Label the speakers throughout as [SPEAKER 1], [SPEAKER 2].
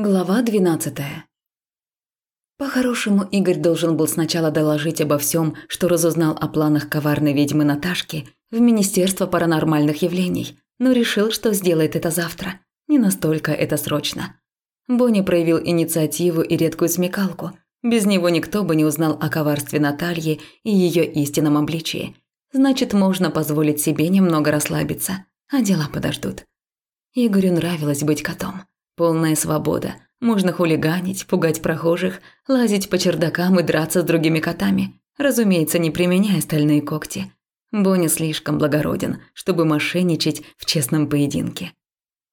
[SPEAKER 1] Глава 12. По-хорошему, Игорь должен был сначала доложить обо всем, что разузнал о планах коварной ведьмы Наташки в Министерство паранормальных явлений, но решил, что сделает это завтра. Не настолько это срочно. Бонни проявил инициативу и редкую смекалку. Без него никто бы не узнал о коварстве Натальи и ее истинном обличии. Значит, можно позволить себе немного расслабиться, а дела подождут. Игорю нравилось быть котом. Полная свобода. Можно хулиганить, пугать прохожих, лазить по чердакам и драться с другими котами. Разумеется, не применяя стальные когти. Бонни слишком благороден, чтобы мошенничать в честном поединке.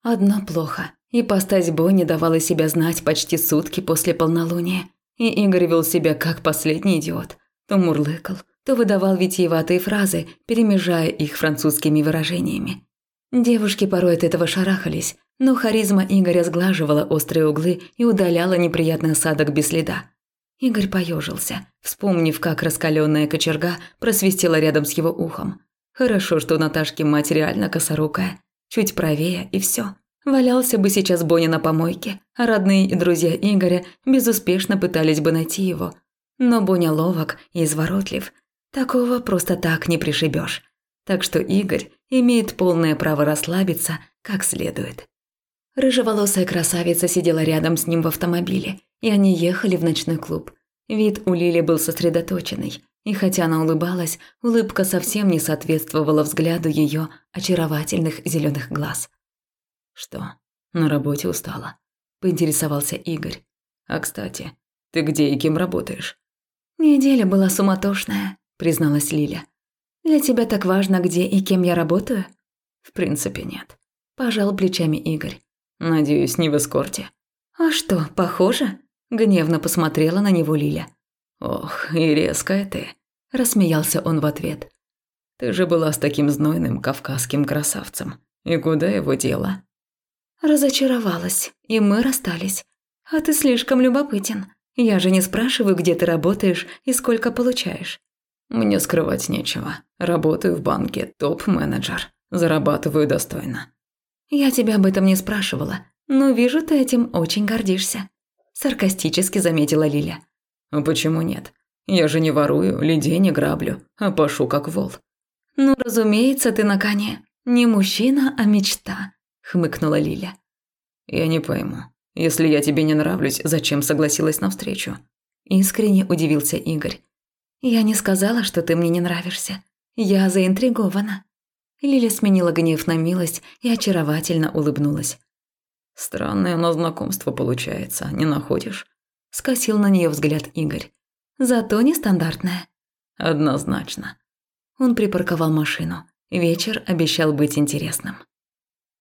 [SPEAKER 1] Одно плохо. Ипостась Бонни давала себя знать почти сутки после полнолуния. И Игорь вел себя как последний идиот. То мурлыкал, то выдавал витиеватые фразы, перемежая их французскими выражениями. Девушки порой от этого шарахались, но харизма Игоря сглаживала острые углы и удаляла неприятный осадок без следа. Игорь поежился, вспомнив, как раскаленная кочерга просвистела рядом с его ухом. Хорошо, что у Наташки мать реально косорукая. Чуть правее и все. Валялся бы сейчас Боня на помойке, а родные и друзья Игоря безуспешно пытались бы найти его. Но Боня ловок и изворотлив. Такого просто так не пришибешь. Так что Игорь имеет полное право расслабиться как следует. Рыжеволосая красавица сидела рядом с ним в автомобиле, и они ехали в ночной клуб. Вид у Лили был сосредоточенный, и хотя она улыбалась, улыбка совсем не соответствовала взгляду ее очаровательных зеленых глаз. «Что, на работе устала?» – поинтересовался Игорь. «А кстати, ты где и кем работаешь?» «Неделя была суматошная», – призналась Лиля. «Для тебя так важно, где и кем я работаю?» «В принципе, нет», – пожал плечами Игорь. Надеюсь, не в эскорте. А что, похоже? Гневно посмотрела на него Лиля. Ох, и резкая ты, рассмеялся он в ответ. Ты же была с таким знойным кавказским красавцем. И куда его дело? Разочаровалась, и мы расстались. А ты слишком любопытен. Я же не спрашиваю, где ты работаешь и сколько получаешь. Мне скрывать нечего. Работаю в банке, топ-менеджер. Зарабатываю достойно. «Я тебя об этом не спрашивала, но вижу, ты этим очень гордишься», – саркастически заметила Лиля. «А почему нет? Я же не ворую, людей не граблю, а пашу как вол». «Ну, разумеется, ты на коне. Не мужчина, а мечта», – хмыкнула Лиля. «Я не пойму. Если я тебе не нравлюсь, зачем согласилась на встречу?» Искренне удивился Игорь. «Я не сказала, что ты мне не нравишься. Я заинтригована». Лиля сменила гнев на милость и очаровательно улыбнулась. «Странное оно знакомство получается, не находишь?» Скосил на нее взгляд Игорь. «Зато нестандартное». «Однозначно». Он припарковал машину. Вечер обещал быть интересным.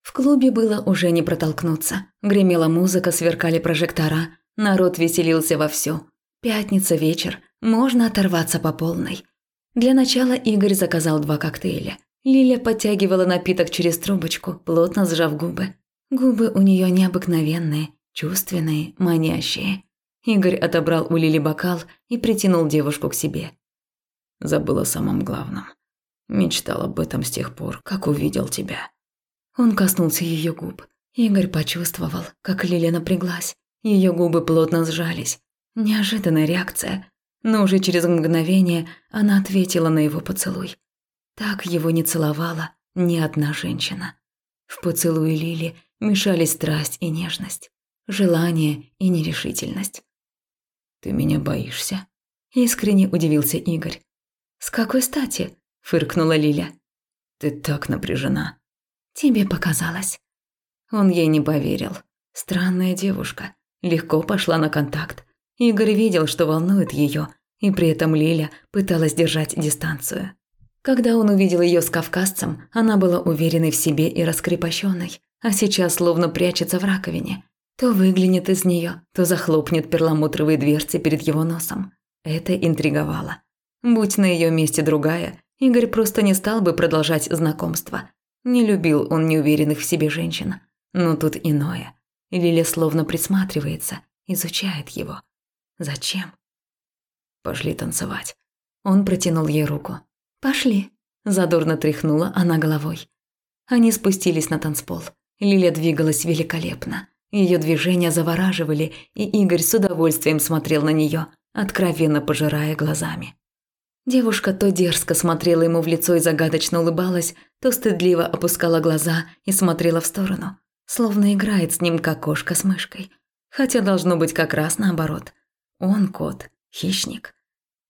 [SPEAKER 1] В клубе было уже не протолкнуться. Гремела музыка, сверкали прожектора. Народ веселился вовсю. Пятница вечер, можно оторваться по полной. Для начала Игорь заказал два коктейля. Лиля подтягивала напиток через трубочку, плотно сжав губы. Губы у нее необыкновенные, чувственные, манящие. Игорь отобрал у Лили бокал и притянул девушку к себе. Забыла о самом главном. Мечтал об этом с тех пор, как увидел тебя. Он коснулся ее губ. Игорь почувствовал, как Лиля напряглась. Ее губы плотно сжались. Неожиданная реакция. Но уже через мгновение она ответила на его поцелуй. Так его не целовала ни одна женщина. В поцелуе Лили мешались страсть и нежность, желание и нерешительность. «Ты меня боишься?» – искренне удивился Игорь. «С какой стати?» – фыркнула Лиля. «Ты так напряжена». «Тебе показалось». Он ей не поверил. Странная девушка. Легко пошла на контакт. Игорь видел, что волнует ее, и при этом Лиля пыталась держать дистанцию. Когда он увидел ее с кавказцем, она была уверенной в себе и раскрепощенной, а сейчас словно прячется в раковине. То выглянет из нее, то захлопнет перламутровые дверцы перед его носом. Это интриговало. Будь на ее месте другая, Игорь просто не стал бы продолжать знакомство. Не любил он неуверенных в себе женщин. Но тут иное. Лиля словно присматривается, изучает его. Зачем? Пошли танцевать. Он протянул ей руку. «Пошли», – задорно тряхнула она головой. Они спустились на танцпол. Лиля двигалась великолепно. Ее движения завораживали, и Игорь с удовольствием смотрел на нее, откровенно пожирая глазами. Девушка то дерзко смотрела ему в лицо и загадочно улыбалась, то стыдливо опускала глаза и смотрела в сторону, словно играет с ним как кошка с мышкой. Хотя должно быть как раз наоборот. Он кот, хищник.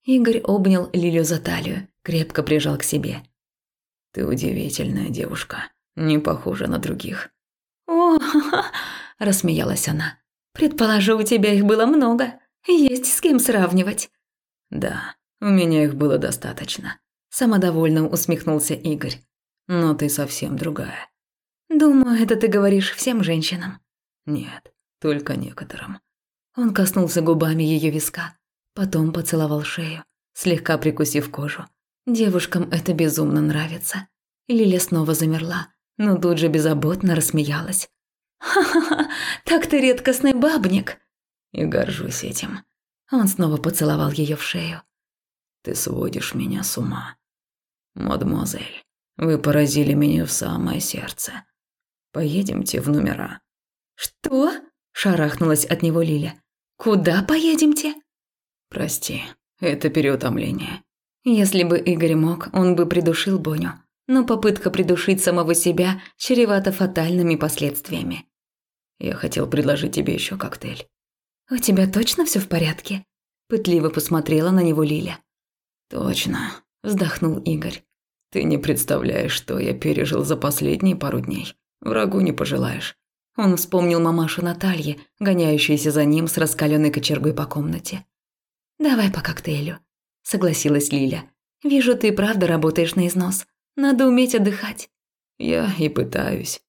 [SPEAKER 1] Игорь обнял Лилю за талию, крепко прижал к себе. «Ты удивительная девушка, не похожа на других».
[SPEAKER 2] «О, рассмеялась она. «Предположу, у тебя их было много. Есть с кем сравнивать».
[SPEAKER 1] «Да, у меня их было достаточно», – самодовольно усмехнулся Игорь. «Но ты совсем другая».
[SPEAKER 2] «Думаю, это ты говоришь всем женщинам».
[SPEAKER 1] «Нет, только некоторым». Он коснулся губами ее виска, потом поцеловал шею, слегка прикусив кожу. Девушкам это безумно нравится. Лиля снова замерла, но тут же беззаботно рассмеялась.
[SPEAKER 2] «Ха-ха-ха, так ты редкостный бабник!»
[SPEAKER 1] И горжусь этим. Он снова поцеловал ее в шею. Ты сводишь меня с ума. Мадемуазель, вы поразили меня в самое сердце. Поедемте в номера.
[SPEAKER 2] Что? Шарахнулась от него Лиля. Куда поедемте?
[SPEAKER 1] Прости, это переутомление.
[SPEAKER 2] Если бы Игорь мог, он бы придушил Боню. Но попытка придушить самого себя чревата фатальными последствиями.
[SPEAKER 1] Я хотел предложить тебе еще коктейль.
[SPEAKER 2] У тебя точно все в порядке? Пытливо посмотрела на него Лиля.
[SPEAKER 1] «Точно», – вздохнул Игорь. «Ты не представляешь, что я пережил за последние пару дней. Врагу не пожелаешь». Он вспомнил мамашу Натальи, гоняющуюся за ним с раскаленной кочергой по комнате.
[SPEAKER 2] «Давай по коктейлю», – согласилась Лиля. «Вижу, ты правда работаешь на износ. Надо уметь отдыхать».
[SPEAKER 1] «Я и пытаюсь».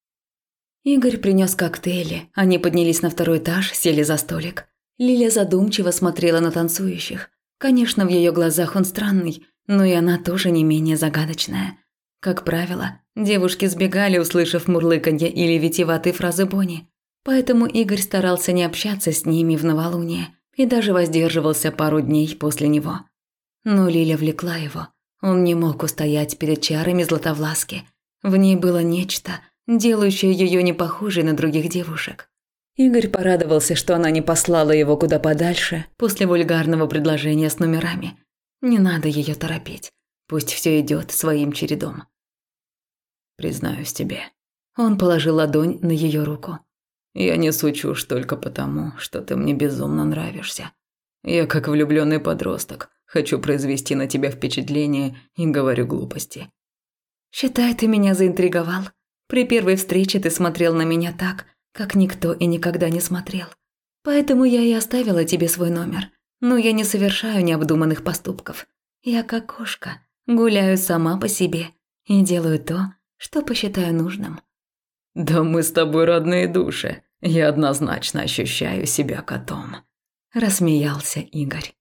[SPEAKER 2] Игорь принес коктейли. Они поднялись на второй этаж, сели за столик. Лиля задумчиво смотрела на танцующих. Конечно, в ее глазах он странный, но и она тоже не менее загадочная. Как правило, девушки сбегали, услышав мурлыканье или витиеватые фразы Бонни. Поэтому Игорь старался не общаться с ними в новолуние и даже воздерживался пару дней после него. Но Лиля влекла его. Он не мог устоять перед чарами Златовласки. В ней было нечто, делающее ее не похожей на других девушек. Игорь порадовался, что она не послала его куда подальше после вульгарного предложения с номерами. Не надо ее торопить. Пусть все идет своим чередом.
[SPEAKER 1] Признаюсь тебе.
[SPEAKER 2] Он положил ладонь на ее руку.
[SPEAKER 1] Я не сучушь только потому, что ты мне безумно нравишься. Я как влюбленный подросток, хочу произвести на тебя впечатление и говорю глупости.
[SPEAKER 2] Считай, ты меня заинтриговал. При первой встрече ты смотрел на меня так, как никто и никогда не смотрел. Поэтому я и оставила тебе свой номер. Но я не совершаю необдуманных поступков. Я как кошка, гуляю сама по себе и делаю то, что посчитаю нужным.
[SPEAKER 1] Да мы с тобой родные души. Я однозначно ощущаю себя котом.
[SPEAKER 2] Рассмеялся Игорь.